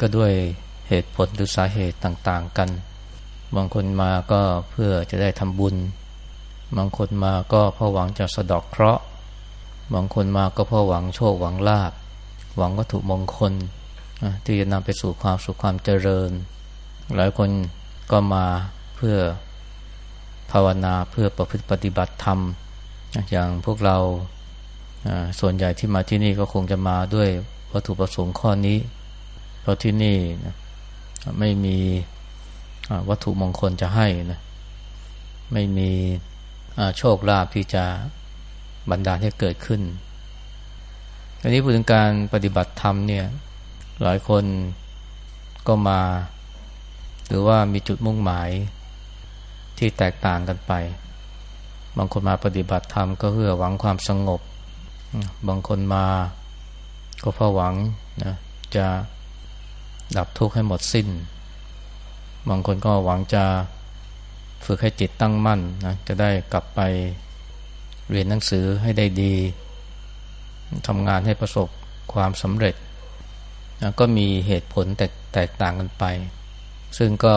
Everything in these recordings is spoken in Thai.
ก็ด้วยเหตุผลหรือสาเหตุต่างๆกัน บางคนมาก็เพื่อจะได้ทำบุญ บางคนมาก็เพราะหวังจะสะดอกเคราะห์ บางคนมาก็เพราะหวังโชคหวังลาบหวังวัตถุมงคลที่จะนำไปสู่ความสุขความเจริญ หลายคนก็มาเพื่อภาวนาเพื่อประพฤติปฏิบัติธรรม อย่างพวกเราส่วนใหญ่ที่มาที่นี่ก็คงจะมาด้วยวัตถุประสงค์ข้อนี้ เพราะที่นี่นะไม่มีวัตถุมงคลจะให้นะไม่มีโชคลาภที่จะบันดาลให้เกิดขึ้นอันนี้พูดถึงการปฏิบัติธรรมเนี่ย หลายคนก็มา หรือว่ามีจุดมุ่งหมายที่แตกต่างกันไป บางคนมาปฏิบัติธรรมก็เพื่อหวังความสงบ บางคนมาก็เพราะหวังนะจะ ดับทุกข์ให้หมดสิ้น บางคนก็หวังจะฝึกให้จิตตั้งมั่นนะจะได้กลับไปเรียนหนังสือให้ได้ดีทำงานให้ประสบความสำเร็จนะก็มีเหตุผลแตกแตกต่างกันไป ซึ่งก็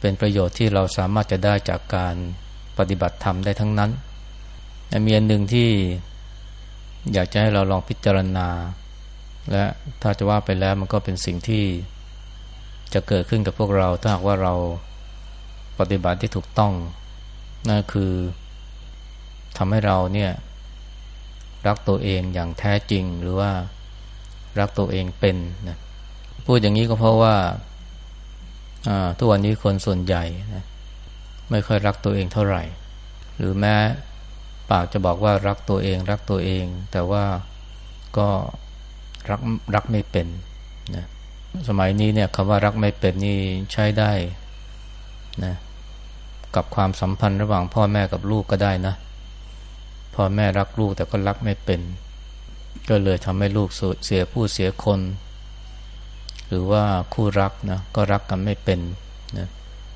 เป็นประโยชน์ที่เราสามารถจะได้จากการปฏิบัติธรรมได้ทั้งนั้นมีอันหนึ่งที่อยากจะให้เราลองพิจารณา และถ้าจะว่าไปแล้วมันก็เป็นสิ่งที่จะเกิดขึ้นกับพวกเรา ถ้าหากว่าเราปฏิบัติที่ถูกต้องนั่นคือทำให้เราเนี่ยรักตัวเองอย่างแท้จริงหรือว่ารักตัวเองเป็นนะพูดอย่างนี้ก็เพราะว่าทุกวันนี้คนส่วนใหญ่นะไม่ค่อยรักตัวเองเท่าไหร่ หรือแม้ปากจะบอกว่ารักตัวเอง รักตัวเอง แต่ว่าก็ รักรักไม่เป็นนะสมัยนี้เนี่ยคำว่ารักไม่เป็นนี่ใช้ได้นะกับความสัมพันธ์ระหว่างพ่อแม่กับลูกก็ได้นะพ่อแม่รักลูกแต่ก็รักไม่เป็น ก็เลยทำให้ลูกเสียผู้เสียคน หรือว่าคู่รักนะก็รักกันไม่เป็นนะ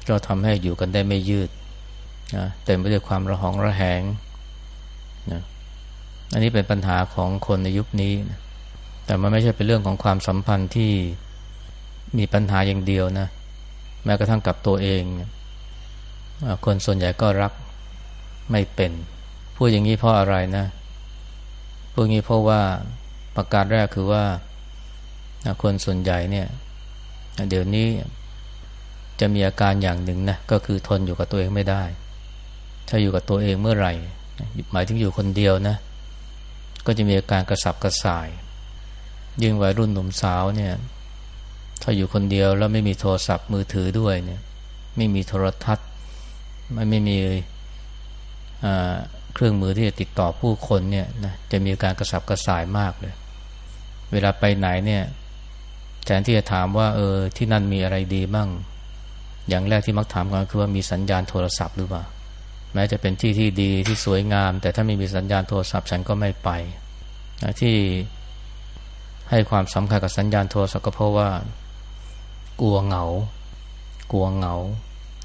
ก็ทำให้อยู่กันได้ไม่ยืดนะเต็มไปด้วยความระหองระแหงนะอันนี้เป็นปัญหาของคนในยุคนี้นะ แต่มันไม่ใช่เป็นเรื่องของความสัมพันธ์ที่มีปัญหาอย่างเดียวนะ แม้กระทั่งกับตัวเอง คนส่วนใหญ่ก็รักไม่เป็นพูดอย่างนี้เพราะอะไรนะพูดอย่างนี้เพราะว่าประการแรกคือว่าคนส่วนใหญ่เนี่ย เดี๋ยวนี้จะมีอาการอย่างหนึ่งนะก็คือทนอยู่กับตัวเองไม่ได้ ถ้าอยู่กับตัวเองเมื่อไหร่ หมายถึงอยู่คนเดียวนะ ก็จะมีอาการกระสับกระส่าย ยิ่งวัยรุ่นหนุ่มสาวเนี่ย ถ้าอยู่คนเดียวแล้วไม่มีโทรศัพท์มือถือด้วยเนี่ย ไม่มีโทรทัศน์ ไม่ไม่มีเครื่องมือที่จะติดต่อผู้คนเนี่ยนะจะมีการกระสับกระส่ายมากเลย เวลาไปไหนเนี่ยแทนที่จะถามว่าเออที่นั่นมีอะไรดีบ้าง อย่างแรกที่มักถามกันคือว่ามีสัญญาณโทรศัพท์หรือเปล่า แม้จะเป็นที่ที่ดีที่สวยงาม แต่ถ้าไม่มีสัญญาณโทรศัพท์ฉันก็ไม่ไปที่ ให้ความสำคัญกับสัญญาณโทรศัพท์ก็เพราะว่า กลัวเหงา กลัวเหงา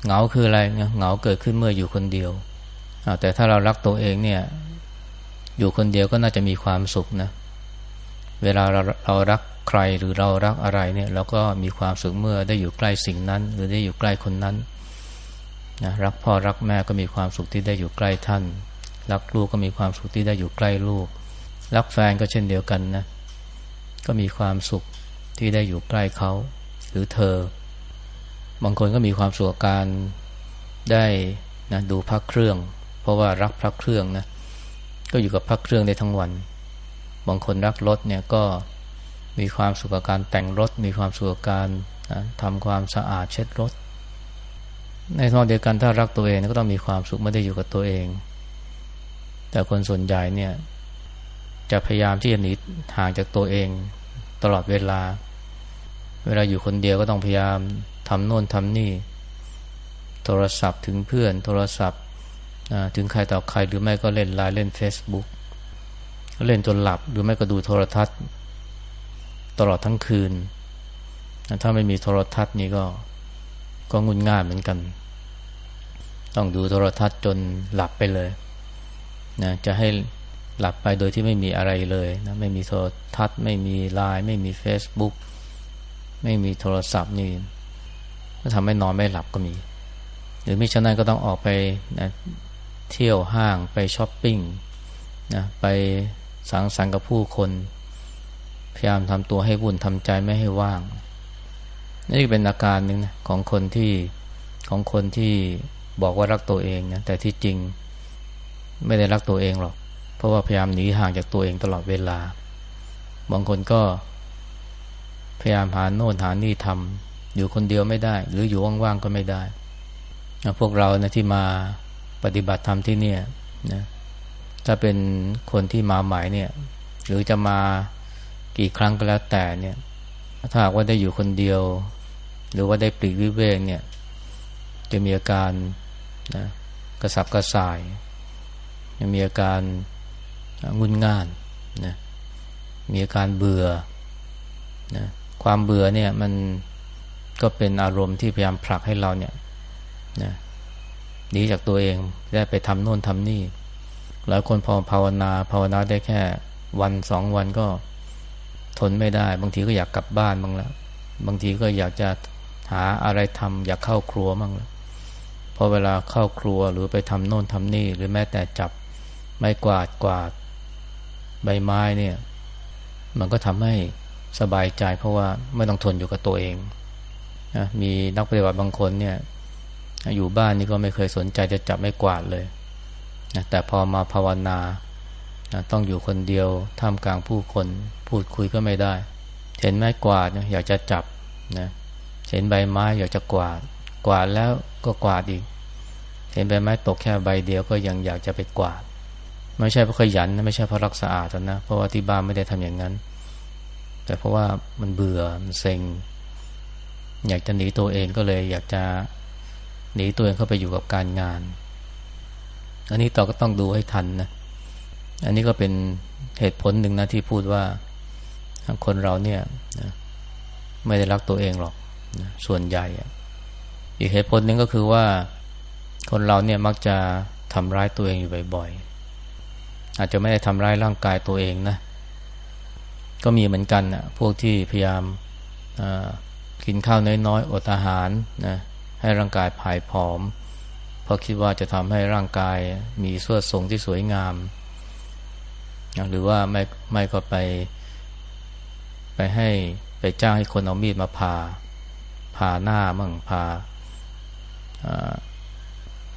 เหงาคืออะไรเนี่ยเหงาเกิดขึ้นเมื่ออยู่คนเดียวแต่ถ้าเรารักตัวเองเนี่ย อยู่คนเดียวก็น่าจะมีความสุขนะ เวลาเราเรารักใครหรือเรารักอะไรเนี่ยเราก็มีความสุขเมื่อได้อยู่ใกล้สิ่งนั้น หรือได้อยู่ใกล้คนนั้นนะรักพ่อรักแม่ก็มีความสุขที่ได้อยู่ใกล้ท่าน รักลูกก็มีความสุขที่ได้อยู่ใกล้ลูก รักแฟนก็เช่นเดียวกันนะ ก็มีความสุขที่ได้อยู่ใกล้เขา หรือเธอ บางคนก็มีความสุขการได้นะดูพักเครื่อง เพราะว่ารักพักเครื่องนะก็อยู่กับพักเครื่องได้ทั้งวัน บางคนรักรถเนี่ยก็มีความสุขกับการแต่งรถ มีความสุขกับการนะทำความสะอาดเช็ดรถ ในทางเดียวกันถ้ารักตัวเองก็ต้องมีความสุขไม่ได้อยู่กับตัวเอง แต่คนส่วนใหญ่เนี่ย จะพยายามที่จะหนีห่างจากตัวเองตลอดเวลา เวลาอยู่คนเดียวก็ต้องพยายามทำโน่นทำนี่ โทรศัพท์ถึงเพื่อน โทรศัพท์ถึงใครต่อใครหรือไม่ก็เล่นไลน์เล่น Facebook เล่นจนหลับหรือไม่ก็ดูโทรทัศน์ ตลอดทั้งคืน ถ้าไม่มีโทรทัศน์นี่ก็ก็งุนง่ายเหมือนกัน ต้องดูโทรทัศน์จนหลับไปเลยนะจะให้ หลับไปโดยที่ไม่มีอะไรเลยนะไม่มีโทรทัศน์ ไม่มีไลน์ไม่มี Facebook ไม่มีโทรศัพท์นี่ก็ทำให้นอนไม่หลับก็มี หรือมิฉะนั้นก็ต้องออกไปนะเที่ยวห้างไปช้อปปิ้งนะไปสังสรรค์กับผู้คน พยายามทำตัวให้วุ่นทำใจไม่ให้ว่าง นี่เป็นอาการหนึ่งนะของคนที่ของคนที่บอกว่ารักตัวเองนะแต่ที่จริงไม่ได้รักตัวเองหรอก ราะว่าพยายามหนีห่างจากตัวเองตลอดเวลา บางคนก็ พยายามหาโน่นหานี่ทำอยู่คนเดียวไม่ได้ หรืออยู่ว่างๆก็ไม่ได้ พวกเรานะที่มาปฏิบัติธรรมที่เนี่ยนะถ้าเป็นคนที่มาใหม่เนี่ย หรือจะมากี่ครั้งก็แล้วแต่เนี่ยถ้าหากว่าได้อยู่คนเดียว หรือว่าได้ปลีกวิเวกเนี่ย จะมีอาการนะกระสับกระส่ายจะมีอาการ งุนง่านนะมีอาการเบื่อนะความเบื่อเนี่ยมันก็เป็นอารมณ์ที่พยายามผลักให้เราเนี่ยนะหนีจากตัวเองได้ไปทำโน่นทำนี่หลายคนพอภาวนาภาวนาได้แค่วันสองวันก็ทนไม่ได้ บางทีก็อยากกลับบ้านบ้างแล้วบางทีก็อยากจะหาอะไรทำอยากเข้าครัวบ้างแล้วพอเวลาเข้าครัวหรือไปทำโน่นทำนี่ หรือแม้แต่จับไม้กวาดกวาด ใบไม้เนี่ย มันก็ทำให้สบายใจเพราะว่าไม่ต้องทนอยู่กับตัวเองนะมีนักปฏิบัติบางคนเนี่ย อยู่บ้านนี่ก็ไม่เคยสนใจจะจับไม้กวาดเลยนะแต่พอมาภาวนานะต้องอยู่คนเดียวท่ามกลางผู้คน พูดคุยก็ไม่ได้ เห็นไม้กวาดนะอยากจะจับนะเห็นใบไม้อยากจะกวาด กวาดแล้วก็กวาดอีก เห็นใบไม้ตกแค่ใบเดียวก็ยังอยากจะไปกวาด ไม่ใช่เพราะขยันนะไม่ใช่เพราะรักสะอาดนะเพราะว่าที่บ้านไม่ได้ทำอย่างนั้น แต่เพราะว่ามันเบื่อมันเซ็ง อยากจะหนีตัวเองก็เลย อยากจะหนีตัวเองเข้าไปอยู่กับการงาน อันนี้ต่อก็ต้องดูให้ทันนะอันนี้ก็เป็นเหตุผลหนึ่งนะที่พูดว่าคนเราเนี่ยไม่ได้รักตัวเองหรอกส่วนใหญ่ อีกเหตุผลหนึ่งก็คือว่าคนเราเนี่ยมักจะทำร้ายตัวเองอยู่บ่อยๆ อาจจะไม่ได้ทำร้ายร่างกายตัวเองนะ ก็มีเหมือนกันนะพวกที่พยายามกินข้าวน้อยๆอดอาหารนะให้ร่างกายผายผอม เพราะคิดว่าจะทำให้ร่างกายมีสวดทรงที่สวยงาม หรือว่าไม่ไม่ก็ไป ไปให้ไปจ้างให้คนเอามีดมาผ่าผ่าหน้าบ้างผ่า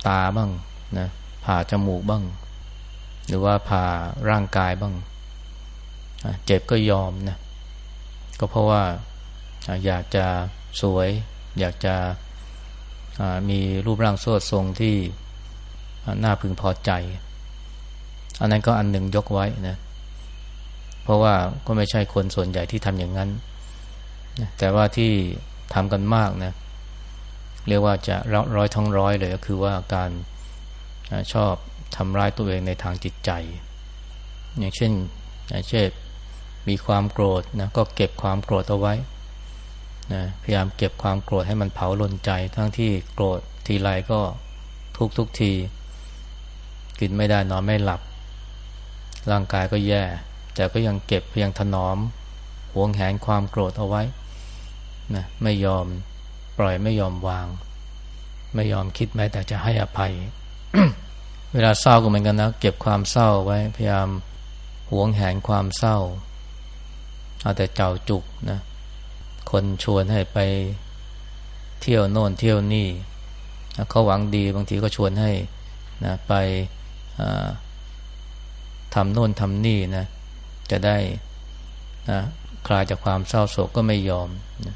ตาบ้างนะผ่าจมูกบ้าง หรือว่าผ่าร่างกายบ้าง เจ็บก็ยอมนะก็เพราะว่าอยากจะสวย อยากจะมีรูปร่างสวดทรงที่น่าพึงพอใจ อันนั้นก็อันหนึ่งยกไว้นะ เพราะว่าก็ไม่ใช่คนส่วนใหญ่ที่ทำอย่างนั้น แต่ว่าที่ทำกันมากนะ เรียกว่าจะร้อยทั้งร้อยเลยก็คือว่าการชอบ ทำร้ายตัวเองในทางจิตใจ อย่างเช่นเช่นมีความโกรธนะก็เก็บความโกรธเอาไว้นะพยายามเก็บความโกรธให้มันเผาลนใจ ทั้งที่โกรธทีไรก็ทุกทุกที กินไม่ได้นอนไม่หลับ ร่างกายก็แย่ แต่ก็ยังเก็บยังถนอมหวงแหนความโกรธเอาไว้นะไม่ยอมปล่อยไม่ยอมวาง ไม่ยอมคิดแม้แต่จะให้อภัย เวลาเศร้าก็เหมือนกันนะเก็บความเศร้าไว้พยายามหวงแหนความเศร้าเอาแต่เจ้าจุกนะคนชวนให้ไปเที่ยวโน่นเที่ยวนี่เขาหวังดีบางทีก็ชวนให้นะไปทำโน่นทำนี่นะจะได้นะคลายจากความเศร้าโศกก็ไม่ยอมนะ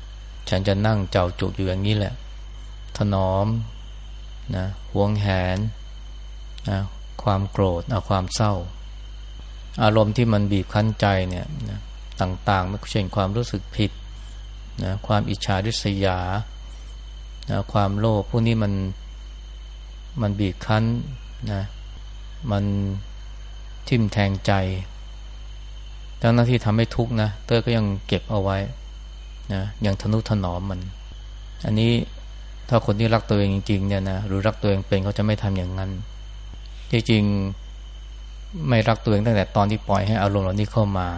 ฉันจะนั่งเจ้าจุกอยู่อย่างนี้แหละ ถนอมนะหวงแหน ความโกรธเอาความเศร้า อารมณ์ที่มันบีบคั้นใจเนี่ยนะต่างๆไม่เช่นความรู้สึกผิดนะความอิจฉาริษยานะความโลภพวกนี้มันมันบีบคั้นนะมันทิ่มแทงใจทั้งหน้าที่ทำให้ทุกข์นะเตอร์ก็ยังเก็บเอาไว้นะยังทนุถนอมมัน อันนี้ถ้าคนที่รักตัวเองจริงๆเนี่ยนะหรือรักตัวเองเป็นเขาจะไม่ทำอย่างนั้น จริงๆไม่รักตัวเองตั้งแต่ตอนที่ปล่อยให้อารมณ์เหล่านี้เข้ามา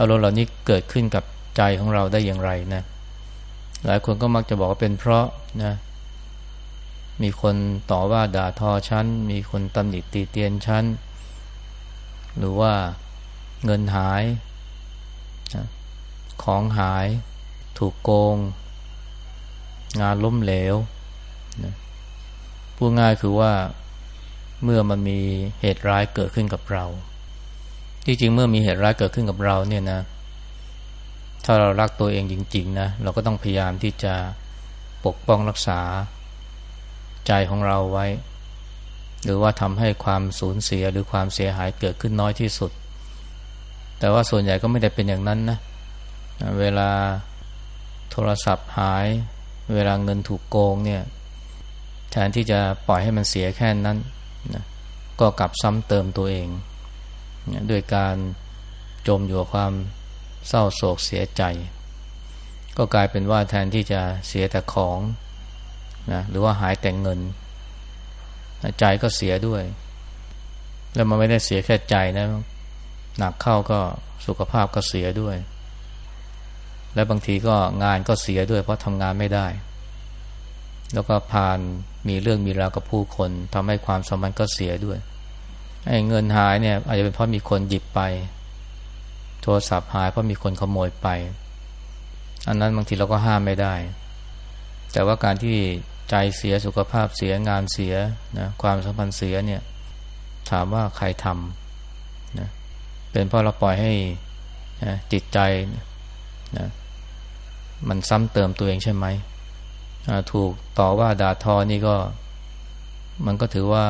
อารมณ์เหล่านี้เกิดขึ้นกับใจของเราได้อย่างไรนะหลายคนก็มักจะบอกว่าเป็นเพราะนะมีคนต่อว่าด่าทอฉัน มีคนตำหนิตีเตียนฉัน หรือว่าเงินหาย ของหาย ถูกโกง งานล้มเหลวนะพูดง่ายคือว่า เมื่อมันมีเหตุร้ายเกิดขึ้นกับเราที่จริงเมื่อมีเหตุร้ายเกิดขึ้นกับเราเนี่ยนะ ถ้าเรารักตัวเองจริง ๆ นะ เราก็ต้องพยายามที่จะปกป้องรักษาใจของเราไว้ หรือว่าทำให้ความสูญเสียหรือความเสียหายเกิดขึ้นน้อยที่สุด แต่ว่าส่วนใหญ่ก็ไม่ได้เป็นอย่างนั้นนะ เวลาโทรศัพท์หาย เวลาเงินถูกโกงเนี่ยแทนที่จะปล่อยให้มันเสียแค่นั้น นะก็กลับซ้ำเติมตัวเองด้วยการจมอยู่กับความเศร้าโศกเสียใจ ก็กลายเป็นว่าแทนที่จะเสียแต่ของนะหรือว่าหายแต่เงิน ใจก็เสียด้วย แล้วมันไม่ได้เสียแค่ใจนะ หนักเข้าก็สุขภาพก็เสียด้วย และบางทีก็งานก็เสียด้วยเพราะทำงานไม่ได้ แล้วก็ผ่านมีเรื่องมีราวกับผู้คนทำให้ความสัมพันธ์ก็เสียด้วยไอ้เงินหายเนี่ย อาจจะเป็นเพราะมีคนหยิบไป โทรศัพท์หายเพราะมีคนขโมยไป อันนั้นบางทีเราก็ห้ามไม่ได้ แต่ว่าการที่ใจเสียสุขภาพเสียงานเสียนะความสัมพันธ์เสียเนี่ย ถามว่าใครทำนะเป็นเพราะเราปล่อยให้นะจิตใจนะมันซ้ำเติมตัวเองใช่ไหม ถูกต่อว่าด่าทอนี่ก็ มันก็ถือว่า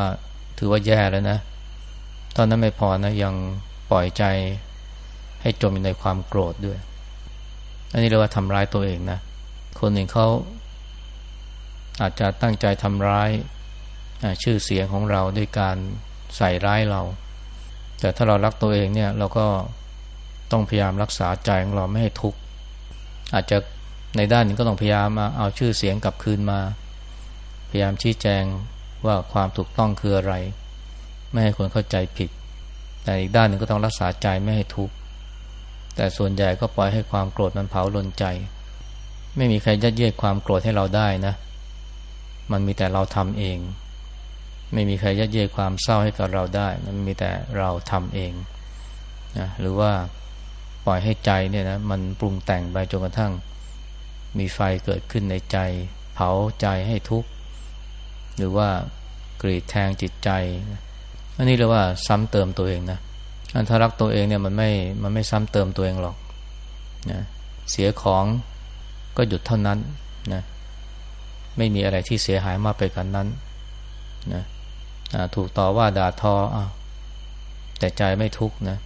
ถือว่าแย่แล้วนะ ตอนนั้นไม่พอนะยังปล่อยใจให้จมอยู่ในความโกรธด้วย อันนี้เรียกว่าทำร้ายตัวเองนะ คนหนึ่งเขาอาจจะตั้งใจทำร้ายชื่อเสียงของเราด้วยการใส่ร้ายเรา แต่ถ้าเรารักตัวเองเนี่ย เราก็ต้องพยายามรักษาใจของเราไม่ให้ทุกข์อาจจะ ในด้านนึงก็ต้องพยายามมาเอาชื่อเสียงกลับคืนมา พยายามชี้แจงว่าความถูกต้องคืออะไร ไม่ให้คนเข้าใจผิด แต่อีกด้านหนึ่งก็ต้องรักษาใจไม่ให้ทุกข์แต่ส่วนใหญ่ก็ปล่อยให้ความโกรธมันเผาลนใจ ไม่มีใครยัดเยียดความโกรธให้เราได้นะ มันมีแต่เราทำเอง ไม่มีใครยัดเยียดความเศร้าให้กับเราได้ มันมีแต่เราทำเองนะหรือว่าปล่อยให้ใจเนี่ยนะมันปรุงแต่งไปจนกระทั่ง มีไฟเกิดขึ้นในใจ เผาใจให้ทุกข์ หรือว่ากรีดแทงจิตใจ อันนี้เรียกว่าซ้ำเติมตัวเองนะอันถ้ารักตัวเองเนี่ยมันไม่ มันไม่ซ้ำเติมตัวเองหรอกนะเสียของก็หยุดเท่านั้นนะไม่มีอะไรที่เสียหายมากไปกว่านนั้นนะถูกต่อว่าด่าทออแต่ใจไม่ทุกข์นะ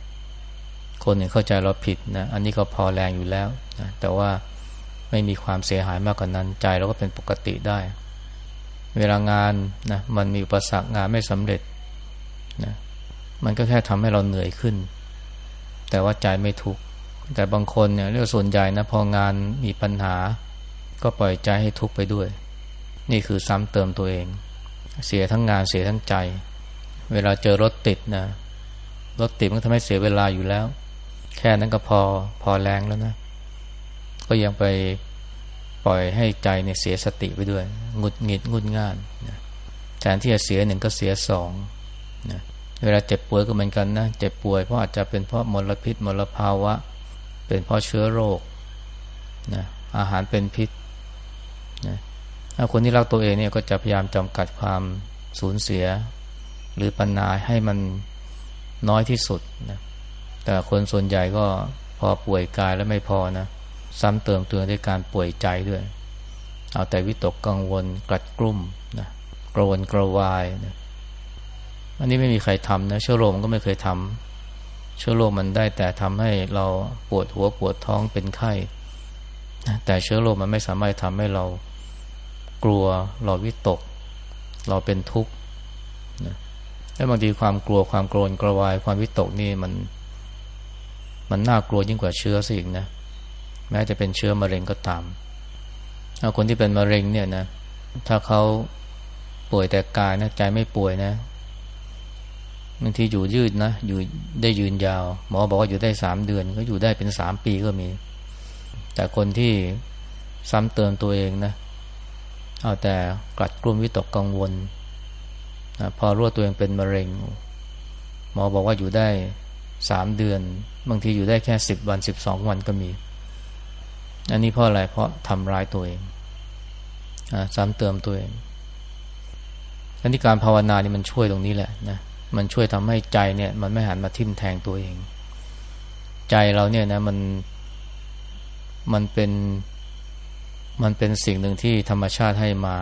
คนหนึ่งเข้าใจเราผิดนะ อันนี้ก็พอแรงอยู่แล้วนะแต่ว่า ไม่มีความเสียหายมากกว่านนั้นใจเราก็เป็นปกติได้ เวลางานนะมันมีอุปสรรคงานไม่สำเร็จนะมันก็แค่ทำให้เราเหนื่อยขึ้น แต่ว่าใจไม่ทุกข์แต่บางคนเนี่ยเรียกส่วนใหญ่นะพองานมีปัญหา ก็ปล่อยใจให้ทุกข์ไปด้วย นี่คือซ้ำเติมตัวเอง เสียทั้งงานเสียทั้งใจ เวลาเจอรถติดนะรถติดมันทำให้เสียเวลาอยู่แล้ว แค่นั้นก็พอพอแรงแล้วนะ ก็ยังไปปล่อยให้ใจเนี่ยเสียสติไปด้วยงุดหงิดงุดง่านแทนที่จะเสียหนึ่งก็เสียสองนะเวลาเจ็บป่วยก็เหมือนกันนะเจ็บป่วยเพราะอาจจะเป็นเพราะมลพิษมลภาวะ เป็นเพราะเชื้อโรคนะอาหารเป็นพิษนะถ้าคนที่รักตัวเองเนี่ยก็จะพยายามจำกัดความสูญเสีย หรือปัญหาให้มันน้อยที่สุดนะแต่คนส่วนใหญ่ก็พอป่วยกายแล้วไม่พอนะ ซ้ำเติมตัวด้วยการป่วยใจด้วย เอาแต่วิตกกังวลกลัดกลุ้มนะกระวนกระวายนะอันนี้ไม่มีใครทำนะเชื้อโรคมันก็ไม่เคยทำเชื้อโรคมันได้แต่ทำให้เราปวดหัวปวดท้องเป็นไข้แต่เชื้อโรคมันไม่สามารถทำให้เรากลัวเราวิตก เราเป็นทุกข์นะและบางทีความกลัวความโกรนกระวายความวิตกนี่มัน มันน่ากลัวยิ่งกว่าเชื้อสิอีกนะ แม้จะเป็นเชื้อมะเร็งก็ตามเอาคนที่เป็นมะเร็งเนี่ยนะ ถ้าเขาป่วยแต่กายนะใจไม่ป่วยนะบางทีอยู่ยืดนะอยู่ได้ยืนยาว หมอบอกว่าอยู่ได้สามเดือน ก็อยู่ได้เป็นสามปีก็มี แต่คนที่ซ้ำเติมตัวเองนะเอาแต่กลัดกลุ้มวิตกกังวลนะพอรู้ตัวเองเป็นมะเร็ง หมอบอกว่าอยู่ได้สามเดือน บางทีอยู่ได้แค่สิบวันสิบสองวันก็มี อันนี้เพราะอะไรเพราะทำร้ายตัวเองอซ้ำเติมตัวเองอันนี้การภาวนานี่มันช่วยตรงนี้แหละนะมันช่วยทำให้ใจเนี่ย มันไม่หันมาทิ่มแทงตัวเอง ใจเราเนี่ยนะมันมันเป็นมันเป็นสิ่งหนึ่งที่ธรรมชาติให้มา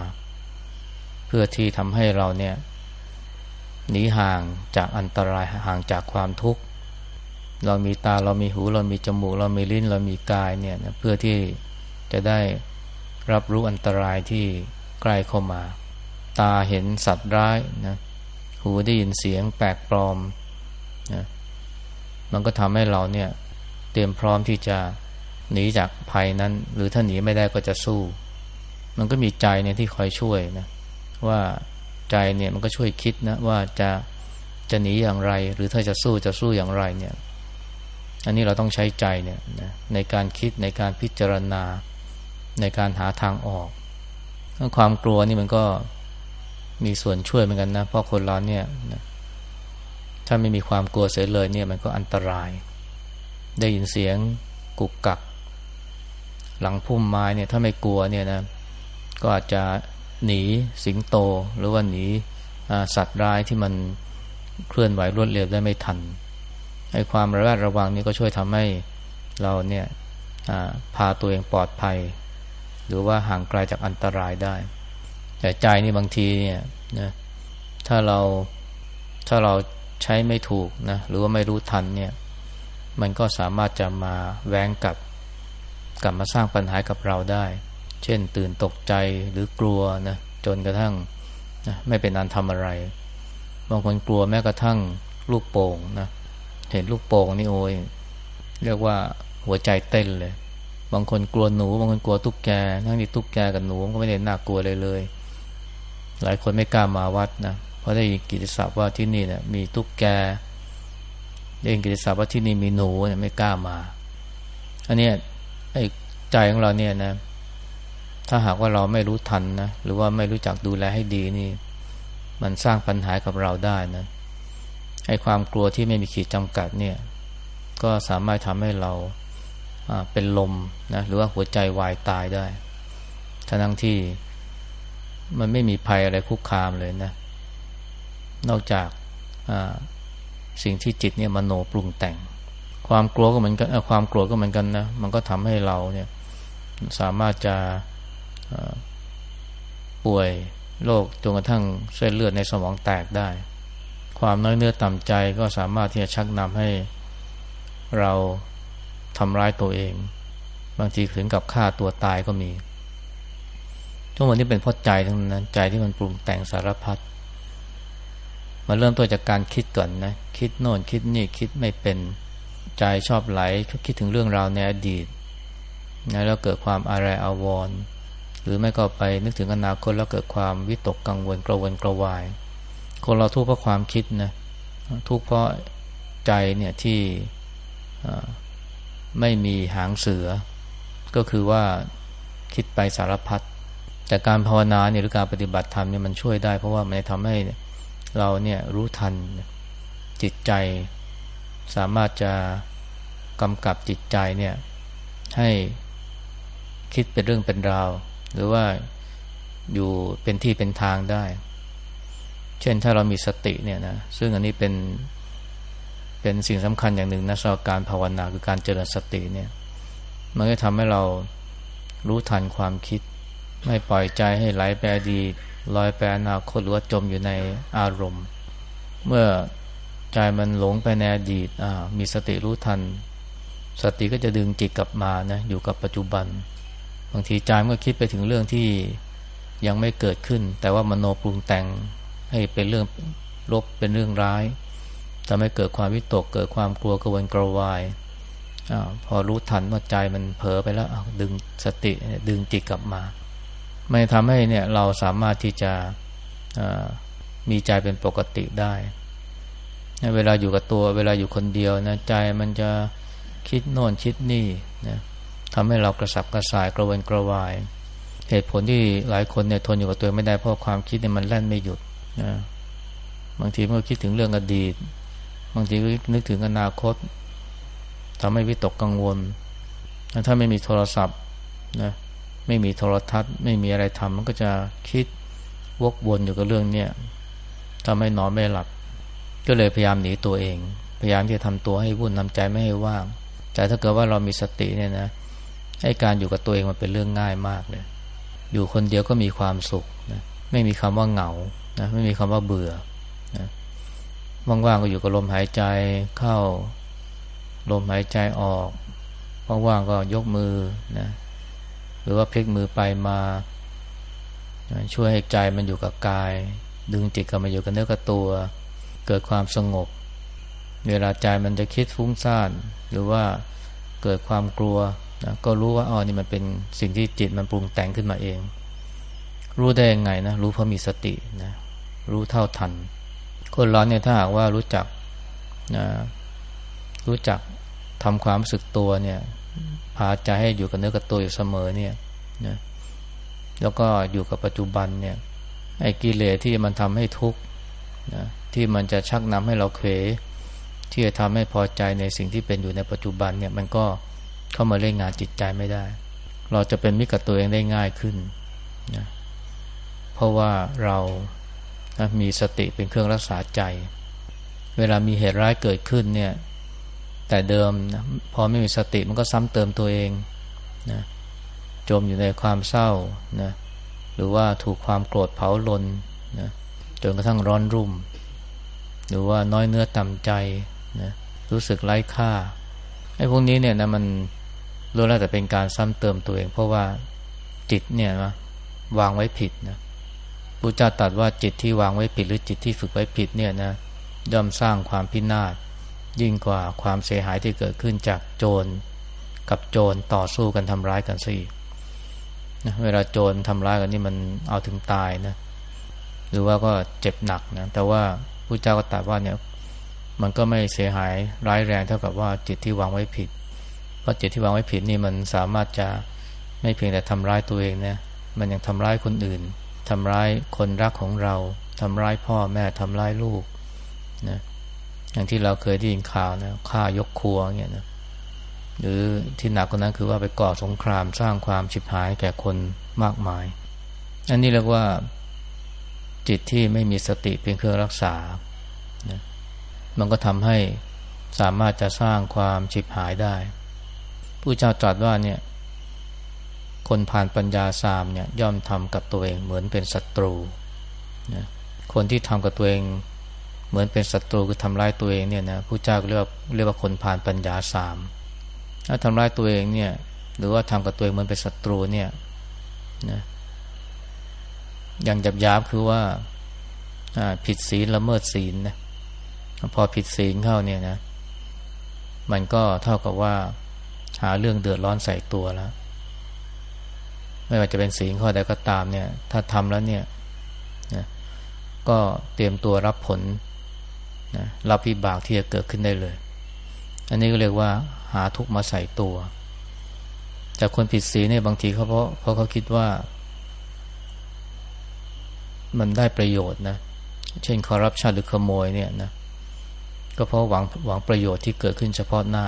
เพื่อที่ทำให้เราเนี่ยหนีห่างจากอันตรายห่างจากความทุกข์ เรามีตาเรามีหูเรามีจมูก เรามีลิ้นเรามีกายเนี่ยนะเพื่อที่จะได้รับรู้อันตรายที่ใกล้เข้ามา ตาเห็นสัตว์ร้ายนะหูได้ยินเสียงแปลกปลอมนะมันก็ทำให้เราเนี่ยเตรียมพร้อมที่จะหนีจากภัยนั้น หรือถ้าหนีไม่ได้ก็จะสู้ มันก็มีใจเนี่ยที่คอยช่วยนะว่าใจเนี่ยมันก็ช่วยคิดนะว่าจะจะหนีอย่างไร หรือถ้าจะสู้จะสู้อย่างไรเนี่ย อันนี้เราต้องใช้ใจเนี่ยนะในการคิดในการพิจารณาในการหาทางออก ความกลัวนี่มันก็มีส่วนช่วยเหมือนกันนะเพราะคนเราเนี่ยถ้าไม่มีความกลัวเสียเลยเนี่ยมันก็อันตราย ได้ยินเสียงกุกกัก หลังพุ่มไม้เนี่ยถ้าไม่กลัวเนี่ยนะก็อาจจะหนีสิงโต หรือว่าหนีสัตว์ร้ายที่มันเคลื่อนไหวรวดเร็วได้ไม่ทัน ให้ความระแวดระวังนี่ก็ช่วยทำให้เราเนี่ยพาตัวเองปลอดภัย หรือว่าห่างไกลาจากอันตรายได้ แต่ใจนี่บางทีเนี่ยนะถ้าเราถ้าเราใช้ไม่ถูกนะหรือว่าไม่รู้ทันเนี่ย มันก็สามารถจะมาแว้งกับกลับมาสร้างปัญหากับเราได้ เช่นตื่นตกใจหรือกลัวนะจนกระทั่งนะไม่เป็นอันทำอะไร บางคนกลัวแม้กระทั่งลูกโป่งนะ เห็นลูกโป่งนี่โอ้ยเรียกว่าหัวใจเต้นเลย บางคนกลัวหนูบางคนกลัวตุ๊กแกทั้งที่ตุ๊กแกกับหนูก็ไม่ได้น่ากลัวเลยเลย หลายคนไม่กล้ามาวัดนะเพราะได้ยินกิติศัพท์ว่าที่นี่เนี่ยมีตุ๊กแกได้ยินกิติศัพท์ว่าที่นี่มีหนูเนี่ยไม่กล้ามาอันนี้ไอ้ใจของเราเนี่ยนะ ถ้าหากว่าเราไม่รู้ทันนะหรือว่าไม่รู้จักดูแลให้ดีนี่ มันสร้างปัญหากับเราได้นะ ไอ้ความกลัวที่ไม่มีขีดจำกัดเนี่ยก็สามารถทำให้เราเป็นลมนะหรือว่าหัวใจวายตายได้ทั้งที่มันไม่มีภัยอะไรคุกคามเลยนะ นอกจากสิ่งที่จิตเนี่ยมโนปรุงแต่ง ความกลัวก็เหมือนกันความกลัวก็เหมือนกันนะ มันก็ทำให้เราเนี่ยสามารถจะป่วยโรคจนกระทั่งเส้นเลือดในสมองแตกได้ ความน้อยเนื้อต่ำใจก็สามารถที่จะชักนำให้เราทำร้ายตัวเอง บางทีถึงกับฆ่าตัวตายก็มีทั้งหมดนี้เป็นเพราะใจทั้งนั้นใจที่มันปรุงแต่งสารพัดมาเริ่มต้นจากการคิดก่อนนะ คิดโน่นคิดนี่คิดไม่เป็นใจชอบไหลคิดถึงเรื่องราวในอดีตนะแล้วเกิดความอะไรอาวรณ์หรือไม่ก็ไปนึกถึงอนาคตแล้วเกิดความวิตกกังวลกระวนกระวาย คนเราทุกข์เพราะความคิดนะทุกข์เพราะใจเนี่ยที่ไม่มีหางเสือ ก็คือว่าคิดไปสารพัดแต่การภาวนาเนี่ยหรือการปฏิบัติธรรมเนี่ยมันช่วยได้ เพราะว่ามันทำให้เราเนี่ยรู้ทันจิตใจ สามารถจะกำกับจิตใจเนี่ยให้คิดเป็นเรื่องเป็นราว หรือว่าอยู่เป็นที่เป็นทางได้ เช่นถ้าเรามีสติเนี่ยนะซึ่งอันนี้เป็นเป็นสิ่งสำคัญอย่างหนึ่งนะสำหรับการภาวนาคือการเจริญสติเนี่ย มันก็ทำให้เรารู้ทันความคิด ไม่ปล่อยใจให้ไหลไปอดีตลอยไปอนาคตหรือว่าจมอยู่ในอารมณ์ เมื่อใจมันหลงไปในอดีตมีสติรู้ทัน สติก็จะดึงจิตกลับมานะอยู่กับปัจจุบัน บางทีใจมันก็คิดไปถึงเรื่องที่ยังไม่เกิดขึ้น แต่ว่ามโนปรุงแต่ง ให้เป็นเรื่องลบเป็นเรื่องร้ายทำให้เกิดความวิตกเกิดความกลัวกระวนกระวายอพอรู้ทันว่าใจมันเผลอไปแล้วดึงสติดึงจิตกลับมา ไม่ทำให้เนี่ยเราสามารถที่จะมีใจเป็นปกติได้ เวลาอยู่กับตัวเวลาอยู่คนเดียวนะใจมันจะคิดโน่นคิดนี่นะทำให้เรากระสับกระส่ายกระวนกระวาย เหตุผลที่หลายคนเนี่ยทนอยู่กับตัวไม่ได้เพราะความคิดเนี่ยมันแล่นไม่หยุด นะบางทีมันก็คิดถึงเรื่องอดีต บางทีก็นึกถึงอนาคตทำให้วิตกกังวล ถ้าไม่มีโทรศัพท์นะไม่มีโทรทัศน์ ไม่มีอะไรทำมันก็จะคิดวกวนอยู่กับเรื่องเนี้ยทำให้นอนไม่หลับ ก็เลยพยายามหนีตัวเอง พยายามที่จะทำตัวให้วุ่นทำใจไม่ให้ว่าง แต่ถ้าเกิดว่าเรามีสติเนี่ยนะให้การอยู่กับตัวเองมันเป็นเรื่องง่ายมากเลย อยู่คนเดียวก็มีความสุขนะไม่มีคำว่าเหงา นะไม่มีคำว่าเบื่อนะว่างๆก็อยู่กับลมหายใจเข้า ลมหายใจออกว่างๆก็ยกมือนะหรือว่าพลิกมือไปมาช่วยให้ใจมันอยู่กับกาย ดึงจิตกลับมาอยู่กับเนื้อกับตัว เกิดความสงบ เวลาใจมันจะคิดฟุ้งซ่าน หรือว่าเกิดความกลัวนะก็รู้ว่าอ๋อนี่มันเป็นสิ่งที่จิตมันปรุงแต่งขึ้นมาเอง รู้ได้ยังไงนะ รู้เพราะมีสตินะ รู้เท่าทัน คนเราเนี่ยถ้าหากว่ารู้จักนะรู้จักทำความรู้สึกตัวเนี่ย พาใจให้อยู่กับเนื้อกับตัวอยู่เสมอเนี่ยนะแล้วก็อยู่กับปัจจุบันเนี่ยไอ้กิเลสที่มันทำให้ทุกข์นะที่มันจะชักนำให้เราเขวที่จะทำให้พอใจในสิ่งที่เป็นอยู่ในปัจจุบันเนี่ย มันก็เข้ามาเล่นงานจิตใจไม่ได้ เราจะเป็นมิตรกับตัวเองได้ง่ายขึ้นนะเพราะว่าเรา นะมีสติเป็นเครื่องรักษาใจ เวลามีเหตุร้ายเกิดขึ้นเนี่ย แต่เดิมนะพอไม่มีสติมันก็ซ้ำเติมตัวเองนะจมอยู่ในความเศร้านะหรือว่าถูกความโกรธเผาลนนะจนกระทั่งร้อนรุ่ม หรือว่าน้อยเนื้อต่ำใจนะรู้สึกไร้ค่าไอ้พวกนี้เนี่ยนะมันรู้แล้วแต่เป็นการซ้ำเติมตัวเอง เพราะว่าจิตเนี่ยนะวางไว้ผิดนะ พุทธเจ้าตรัสว่าจิตที่วางไว้ผิดหรือจิตที่ฝึกไว้ผิดเนี่ยนะย่อมสร้างความพินาศยิ่งกว่าความเสียหายที่เกิดขึ้นจากโจรกับโจรต่อสู้กันทำร้ายกันซะอีกนะเวลาโจรทำร้ายกันนี่มันเอาถึงตายนะหรือว่าก็เจ็บหนักนะแต่ว่าพระเจ้าก็ตรัสว่าเนี่ยมันก็ไม่เสียหายร้ายแรงเท่ากับว่าจิตที่วางไว้ผิด เพราะจิตที่วางไว้ผิดนี่มันสามารถจะไม่เพียงแต่ทำร้ายตัวเองนะมันยังทำร้ายคนอื่น ทำร้ายคนรักของเราทำร้ายพ่อแม่ทำร้ายลูกนะอย่างที่เราเคยได้ยินข่าวนะฆ่ายกครัวเงี้ยนะหรือที่หนักกว่านั้นคือว่าไปก่อสงครามสร้างความฉิบหายแก่คนมากมาย อันนี้เรียกว่าจิตที่ไม่มีสติเป็นเครื่องรักษานะมันก็ทำให้สามารถจะสร้างความฉิบหายได้ผู้เจ้าตรัสว่าเนี่ย คนผ่านปัญญาสามเนี่ยย่อมทำกับตัวเองเหมือนเป็นศัตรูนะคนที่ทำกับตัวเองเหมือนเป็นศัตรูคือทำร้ายตัวเองเนี่ยนะผู้เจ้าเรียกเรียกว่าคนผ่านปัญญาสามถ้าทำร้ายตัวเองเนี่ยหรือว่าทำกับตัวเองเหมือนเป็นศัตรูเนี่ยนะอย่างหยาบๆคือว่าผิดศีลละเมิดศีลนะพอผิดศีลเข้าเนี่ยนะ มันก็เท่ากับว่า หาเรื่องเดือดร้อนใส่ตัวแล้ว ไม่ว่าจะเป็นศีลข้อใดก็ตามเนี่ย ถ้าทำแล้วเนี่ยนะก็เตรียมตัวรับผลนะรับพิบากที่จะเกิดขึ้นได้เลย อันนี้ก็เรียกว่า หาทุกมาใส่ตัว จากคนผิดศีลเนี่ยบางทีเขาเพราะเพราะเขาคิดว่า มันได้ประโยชน์นะเช่นคอร์รัปชันหรือขโมยเนี่ยนะก็เพราะหวังหวังประโยชน์ที่เกิดขึ้นเฉพาะหน้า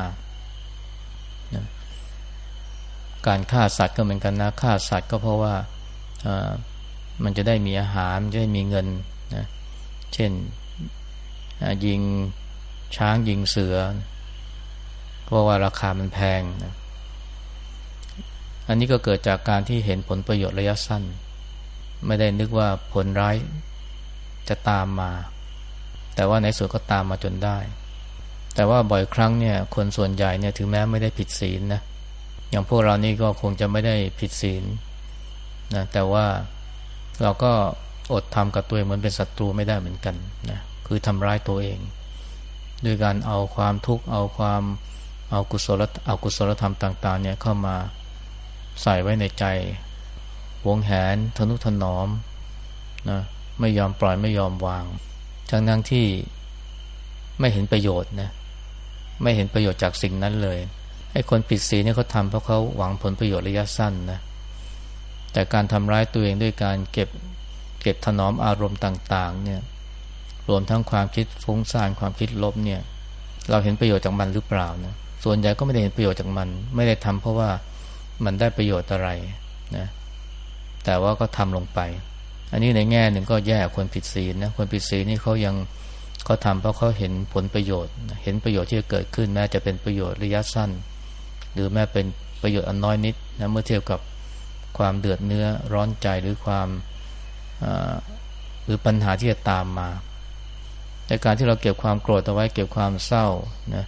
นะ การฆ่าสัตว์ก็เหมือนกันนะฆ่าสัตว์ก็เพราะว่ามันจะได้มีอาหารจะได้มีเงินนะเช่นยิงช้างยิงเสือ เพราะว่าราคามันแพงนะอันนี้ก็เกิดจากการที่เห็นผลประโยชน์ระยะสั้น ไม่ได้นึกว่าผลร้ายจะตามมา แต่ว่าในสุดก็ตามมาจนได้ แต่ว่าบ่อยครั้งเนี่ย คนส่วนใหญ่เนี่ยถึงแม้ไม่ได้ผิดศีลนะ อย่างพวกเรานี่ก็คงจะไม่ได้ผิดศีลนะแต่ว่าเราก็อดทำกับตัวเองเหมือนเป็นศัตรูไม่ได้เหมือนกันนะคือทำร้ายตัวเองด้วยการเอาความทุกข์เอาความเอากุศลเอากุศลธรรมต่าง ๆ เนี่ยเข้ามาใส่ไว้ในใจวงแหนทนุถนอมนะไม่ยอมปล่อยไม่ยอมวางทั้งนั้นที่ไม่เห็นประโยชน์นะไม่เห็นประโยชน์จากสิ่งนั้นเลย ไอ้คนผิดศีลเนี่ยเขาทำเพราะเขาหวังผลประโยชน์ระยะสั้นนะแต่การทำร้ายตัวเองด้วยการเก็บเก็บถนอมอารมณ์ต่าง ๆ เนี่ย รวมทั้งความคิดฟุ้งซ่านความคิดลบเนี่ย เราเห็นประโยชน์จากมันหรือเปล่านะส่วนใหญ่ก็ไม่ได้เห็นประโยชน์จากมัน ไม่ได้ทำเพราะว่ามันได้ประโยชน์อะไรนะแต่ว่าก็ทำลงไป อันนี้ในแง่หนึ่งก็แย่คนผิดศีลนะคนผิดศีลนี่เขายังเขาทำเพราะเขาเห็นผลประโยชน์ เห็นประโยชน์ที่จะเกิดขึ้นแม้จะเป็นประโยชน์ระยะสั้น หรือแม้เป็นประโยชน์อันน้อยนิดนะเมื่อเทียบกับความเดือดเนื้อร้อนใจหรือความหรือปัญหาที่จะตามมาในการที่เราเก็บความโกรธเอาไว้ เก็บความเศร้านะ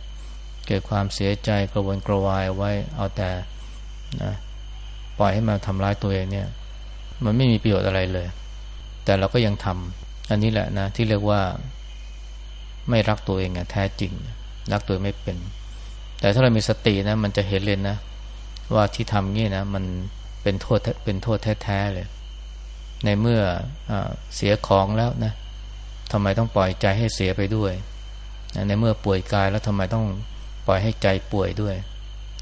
เก็บความเสียใจกระวนกระวายไว้เอาแต่นะปล่อยให้มันทำร้ายตัวเองเนี่ย มันไม่มีประโยชน์อะไรเลย แต่เราก็ยังทำอันนี้แหละนะที่เรียกว่าไม่รักตัวเองแท้จริง รักตัวไม่เป็น แต่ถ้าเรามีสตินะ มันจะเห็นเลยนะ ว่าที่ทำนี่นะ มันเป็นโทษเป็นโทษแท้ๆเลย ในเมื่ออเสียของแล้วนะทำไมต้องปล่อยใจให้เสียไปด้วย ในเมื่อป่วยกายแล้วทำไมต้องปล่อยให้ใจป่วยด้วย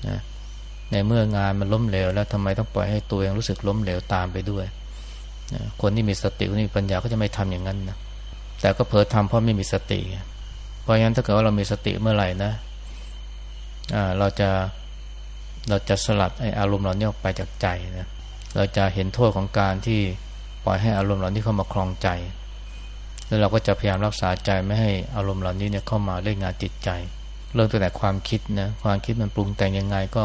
นะในเมื่องานมันล้มเหลวแล้วทำไมต้องปล่อยให้ตัวเองรู้สึกล้มเหลวตามไปด้วยนะคนที่มีสติคนที่มีปัญญาก็จะไม่ทำอย่างนั้นนะแต่ก็เผลอทำเพราะไม่มีสติ เพราะฉะนั้นถ้าเกิดว่าเรามีสติเมื่อไหร่นะ เราจะเราจะสลัดไออารมณ์เหล่านี้ออกไปจากใจนะเราจะเห็นโทษของการที่ปล่อยให้อารมณ์เหล่านี้เข้ามาคลองใจ แล้วเราก็จะพยายามรักษาใจไม่ให้อารมณ์เหล่านี้เนี่ยเข้ามาเล่นงานจิตใจ เริ่มตั้งแต่ความคิดนะความคิดมันปรุงแต่งยังไงก็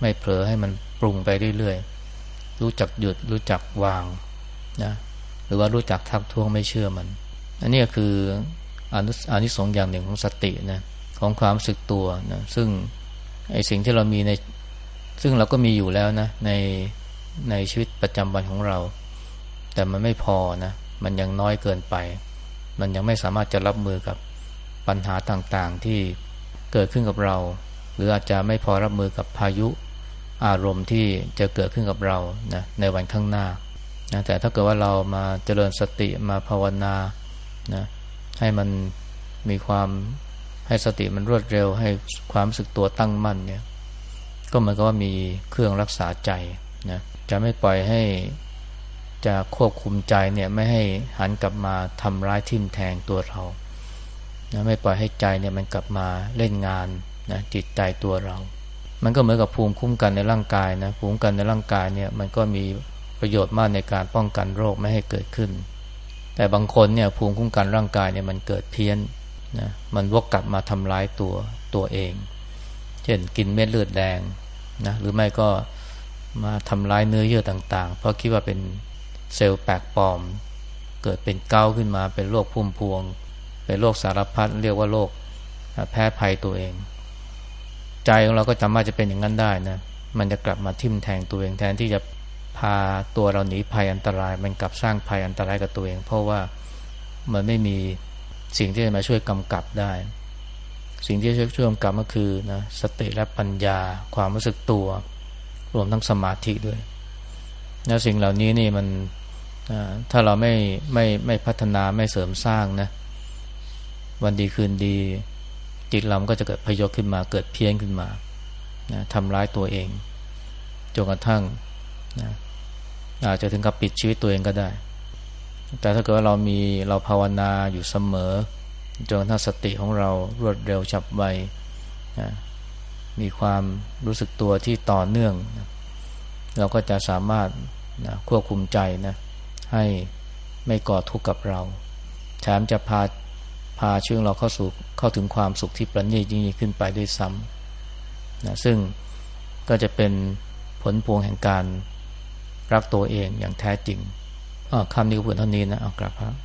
ไม่เผลอให้มันปรุงไปเรื่อยๆรู้จักหยุดรู้จักวางนะหรือว่ารู้จักทักท้วงไม่เชื่อมัน อันนี้ก็คืออนุอนิสงส์อย่างหนึ่งของสตินะ ของความสึกตัวนะซึ่งไอสิ่งที่เรามีใน ซึ่งเราก็มีอยู่แล้วนะ ในในชีวิตประจำวันของเรา แต่มันไม่พอนะ มันยังน้อยเกินไป มันยังไม่สามารถจะรับมือกับปัญหาต่างๆที่เกิดขึ้นกับเรา หรืออาจจะไม่พอรับมือกับพายุอารมณ์ที่จะเกิดขึ้นกับเรานะในวันข้างหน้านะแต่ถ้าเกิดว่าเรามาเจริญสติมาภาวนานะให้มันมีความ ให้สติมันรวดเร็ว ให้ความสึกตัวตั้งมั่นเนี่ย ก็เหมือนกับว่ามีเครื่องรักษาใจนะจะไม่ปล่อยให้จะควบคุมใจเนี่ยไม่ให้หันกลับมาทำร้ายทิ่มแทงตัวเรานะไม่ปล่อยให้ใจเนี่ยมันกลับมาเล่นงานนะจิตใจตัวเรา มันก็เหมือนกับภูมิคุ้มกันในร่างกายนะภูมิคุ้มกันในร่างกายเนี่ยมันก็มีประโยชน์มากในการป้องกันโรคไม่ให้เกิดขึ้น แต่บางคนเนี่ยภูมิคุ้มกันร่างกายเนี่ยมันเกิดเพี้ยน นะมันวกกลับมาทำร้ายตัวตัวเอง เช่นกินเม็ดเลือดแดงนะหรือไม่ก็มาทำร้ายเนื้อเยื่อต่างๆ เพราะคิดว่าเป็นเซลล์แปลกปลอม เกิดเป็นเกาขึ้นมาเป็นโรคพุ่มพวง เป็นโรคสารพัดเรียกว่าโรคแพ้ภัยตัวเอง ใจของเราก็จำว่าจะเป็นอย่างนั้นได้นะมันจะกลับมาทิ่มแทงตัวเองแทนที่จะพาตัวเราหนีภัยอันตราย มันกลับสร้างภัยอันตรายกับตัวเอง เพราะว่ามันไม่มี สิ่งที่จะมาช่วยกำกับได้ สิ่งที่จะช่วยกำกับก็คือนะสติและปัญญา ความรู้สึกตัว รวมทั้งสมาธิด้วยแล้วสิ่งเหล่านี้นี่มันถ้าเราไม่ไม่ไม่พัฒนาไม่เสริมสร้างนะ วันดีคืนดี จิตเราก็จะเกิดพยศขึ้นมาเกิดเพี้ยนขึ้นมานะทำร้ายตัวเองจนกระทั่งนะอาจจะถึงกับปิดชีวิตตัวเองก็ได้ แต่ถ้าเกิดว่าเรามีเราภาวนาอยู่เสมอจนกระทั่งสติของเรารวดเร็วฉับไวนะมีความรู้สึกตัวที่ต่อเนื่องนะเราก็จะสามารถนะควบคุมใจนะให้ไม่ก่อทุกข์กับเราแถมจะพาพาชื่อเราเข้าสู่เข้าถึงความสุขที่ประณีตยิ่งขึ้นไปด้วยซ้ำนะซึ่งก็จะเป็นผลพวงแห่งการรักตัวเองอย่างแท้จริง คำนี้ก็พูดเท่านี้นะเอากลับครับ